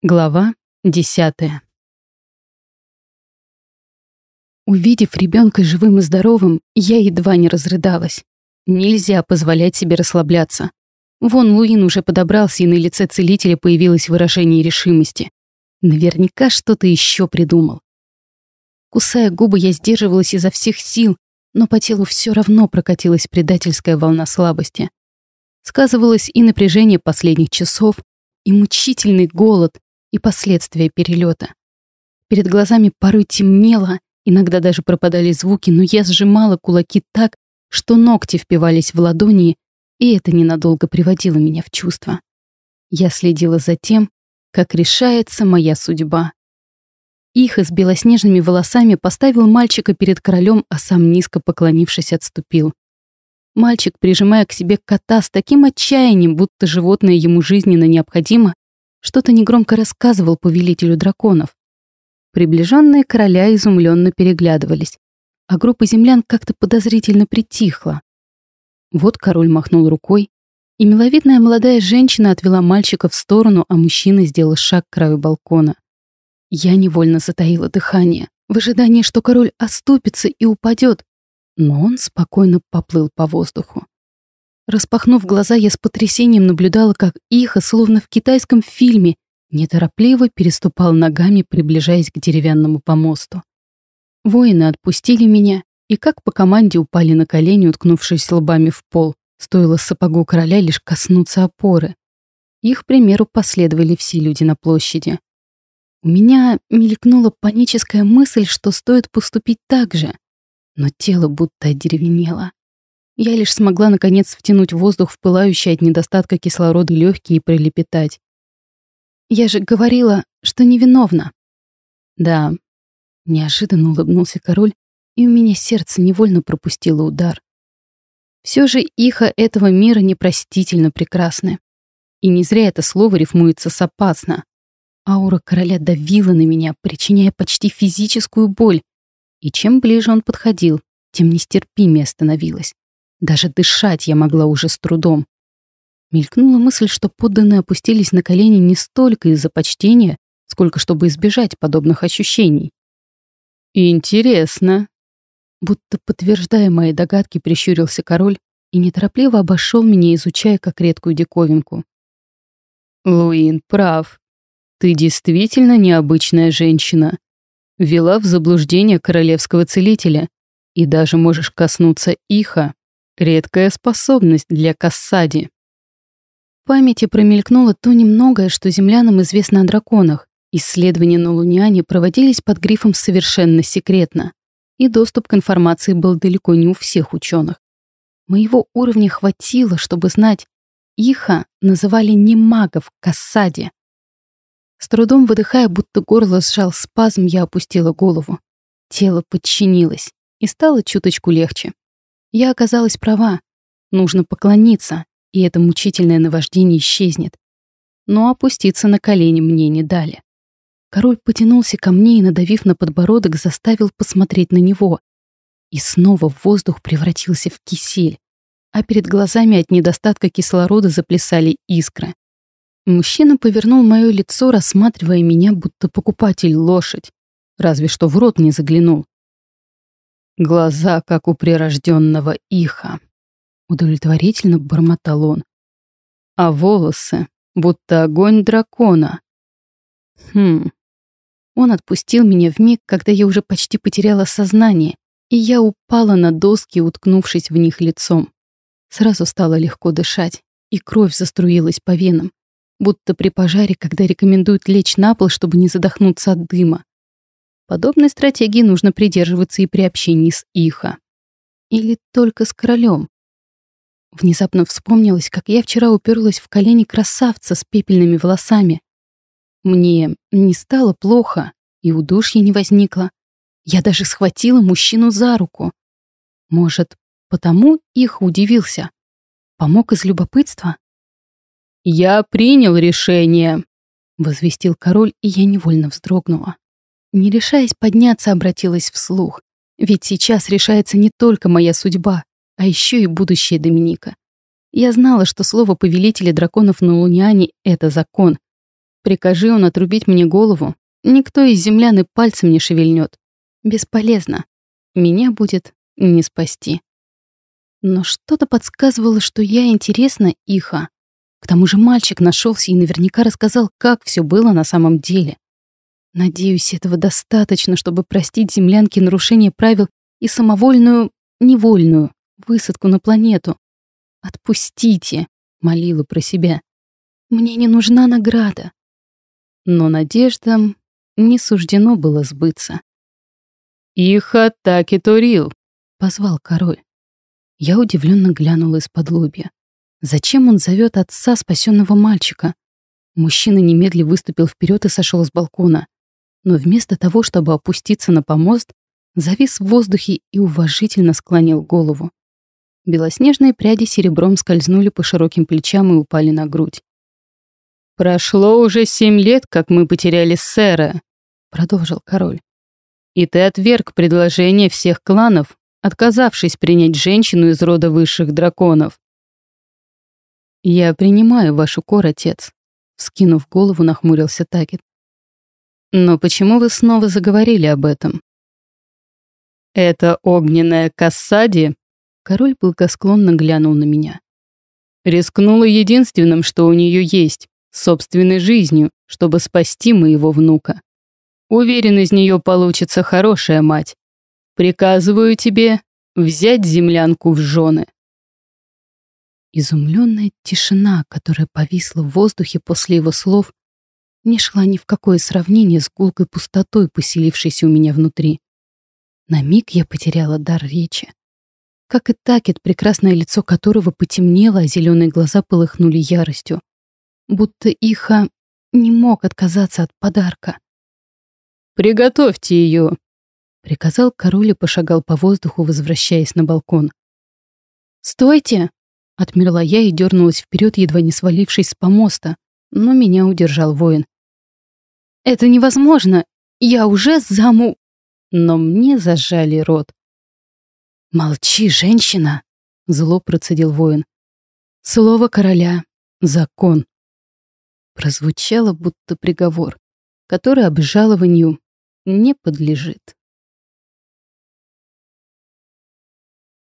Глава десятая. Увидев ребенка живым и здоровым, я едва не разрыдалась. Нельзя позволять себе расслабляться. Вон Луин уже подобрался, и на лице целителя появилось выражение решимости. Наверняка что-то еще придумал. Кусая губы, я сдерживалась изо всех сил, но по телу все равно прокатилась предательская волна слабости. Сказывалось и напряжение последних часов, и мучительный голод, и последствия перелета. Перед глазами порой темнело, иногда даже пропадали звуки, но я сжимала кулаки так, что ногти впивались в ладони, и это ненадолго приводило меня в чувство. Я следила за тем, как решается моя судьба. Их с белоснежными волосами поставил мальчика перед королем, а сам низко поклонившись отступил. Мальчик, прижимая к себе кота с таким отчаянием, будто животное ему жизненно необходимо, что-то негромко рассказывал повелителю драконов. Приближенные короля изумленно переглядывались, а группа землян как-то подозрительно притихла. Вот король махнул рукой, и миловидная молодая женщина отвела мальчика в сторону, а мужчина сделал шаг к краю балкона. Я невольно затаила дыхание, в ожидании, что король оступится и упадет, но он спокойно поплыл по воздуху. Распахнув глаза, я с потрясением наблюдала, как Иха, словно в китайском фильме, неторопливо переступал ногами, приближаясь к деревянному помосту. Воины отпустили меня и как по команде упали на колени, уткнувшись лбами в пол. Стоило сапогу короля лишь коснуться опоры. Их примеру последовали все люди на площади. У меня мелькнула паническая мысль, что стоит поступить так же, но тело будто одеревенело. Я лишь смогла наконец втянуть воздух в пылающие от недостатка кислорода легкие и пролепетать. «Я же говорила, что невиновна». «Да». Неожиданно улыбнулся король, и у меня сердце невольно пропустило удар. Все же иха этого мира непростительно прекрасны. И не зря это слово рифмуется с «опасно». Аура короля давила на меня, причиняя почти физическую боль. И чем ближе он подходил, тем нестерпимее становилось. Даже дышать я могла уже с трудом. Мелькнула мысль, что подданные опустились на колени не столько из-за почтения, сколько чтобы избежать подобных ощущений. «Интересно», будто подтверждая мои догадки, прищурился король и неторопливо обошел меня, изучая как редкую диковинку. «Луин прав. Ты действительно необычная женщина. Вела в заблуждение королевского целителя и даже можешь коснуться иха. Редкая способность для Кассади. В памяти промелькнуло то немногое, что землянам известно о драконах. Исследования на Луниане проводились под грифом «совершенно секретно», и доступ к информации был далеко не у всех ученых. Моего уровня хватило, чтобы знать, Иха называли не магов Кассади. С трудом выдыхая, будто горло сжал спазм, я опустила голову. Тело подчинилось, и стало чуточку легче. Я оказалась права. Нужно поклониться, и это мучительное наваждение исчезнет. Но опуститься на колени мне не дали. Король потянулся ко мне и, надавив на подбородок, заставил посмотреть на него. И снова воздух превратился в кисель, а перед глазами от недостатка кислорода заплясали искры. Мужчина повернул мое лицо, рассматривая меня, будто покупатель лошадь. Разве что в рот не заглянул. Глаза, как у прирожденного иха. Удовлетворительно бормотал он. А волосы, будто огонь дракона. Хм. Он отпустил меня в миг, когда я уже почти потеряла сознание, и я упала на доски, уткнувшись в них лицом. Сразу стало легко дышать, и кровь заструилась по венам, будто при пожаре, когда рекомендуют лечь на пол, чтобы не задохнуться от дыма. Подобной стратегии нужно придерживаться и при общении с Иха. Или только с королем. Внезапно вспомнилось, как я вчера уперлась в колени красавца с пепельными волосами. Мне не стало плохо, и удушья не возникло. Я даже схватила мужчину за руку. Может, потому их удивился. Помог из любопытства? «Я принял решение», — возвестил король, и я невольно вздрогнула. Не решаясь подняться, обратилась вслух. Ведь сейчас решается не только моя судьба, а еще и будущее Доминика. Я знала, что слово повелителя драконов на Луниане — это закон. Прикажи он отрубить мне голову, никто из землян и пальцем не шевельнет. Бесполезно. Меня будет не спасти. Но что-то подсказывало, что я интересна Иха. К тому же мальчик нашелся и наверняка рассказал, как все было на самом деле. Надеюсь, этого достаточно, чтобы простить землянке нарушение правил и самовольную, невольную высадку на планету. «Отпустите», — молила про себя. «Мне не нужна награда». Но надеждам не суждено было сбыться. «Иха таки турил», — позвал король. Я удивленно глянула из-под лобья. Зачем он зовет отца спасенного мальчика? Мужчина немедленно выступил вперед и сошел с балкона. Но вместо того, чтобы опуститься на помост, завис в воздухе и уважительно склонил голову. Белоснежные пряди серебром скользнули по широким плечам и упали на грудь. «Прошло уже семь лет, как мы потеряли сэра», — продолжил король. «И ты отверг предложение всех кланов, отказавшись принять женщину из рода высших драконов. «Я принимаю вашу кор, отец», — скинув голову, нахмурился Такет. «Но почему вы снова заговорили об этом?» «Это огненная Кассади?» Король благосклонно глянул на меня. «Рискнула единственным, что у нее есть, собственной жизнью, чтобы спасти моего внука. Уверен, из нее получится хорошая мать. Приказываю тебе взять землянку в жены». Изумленная тишина, которая повисла в воздухе после его слов, не шла ни в какое сравнение с гулкой пустотой, поселившейся у меня внутри. На миг я потеряла дар речи. Как и Такет, прекрасное лицо которого потемнело, а зеленые глаза полыхнули яростью. Будто Иха не мог отказаться от подарка. «Приготовьте ее!» — приказал король и пошагал по воздуху, возвращаясь на балкон. «Стойте!» Отмерла я и дернулась вперед, едва не свалившись с помоста, но меня удержал воин. «Это невозможно! Я уже заму...» Но мне зажали рот. «Молчи, женщина!» — зло процедил воин. «Слово короля — закон». Прозвучало, будто приговор, который обжалованию не подлежит.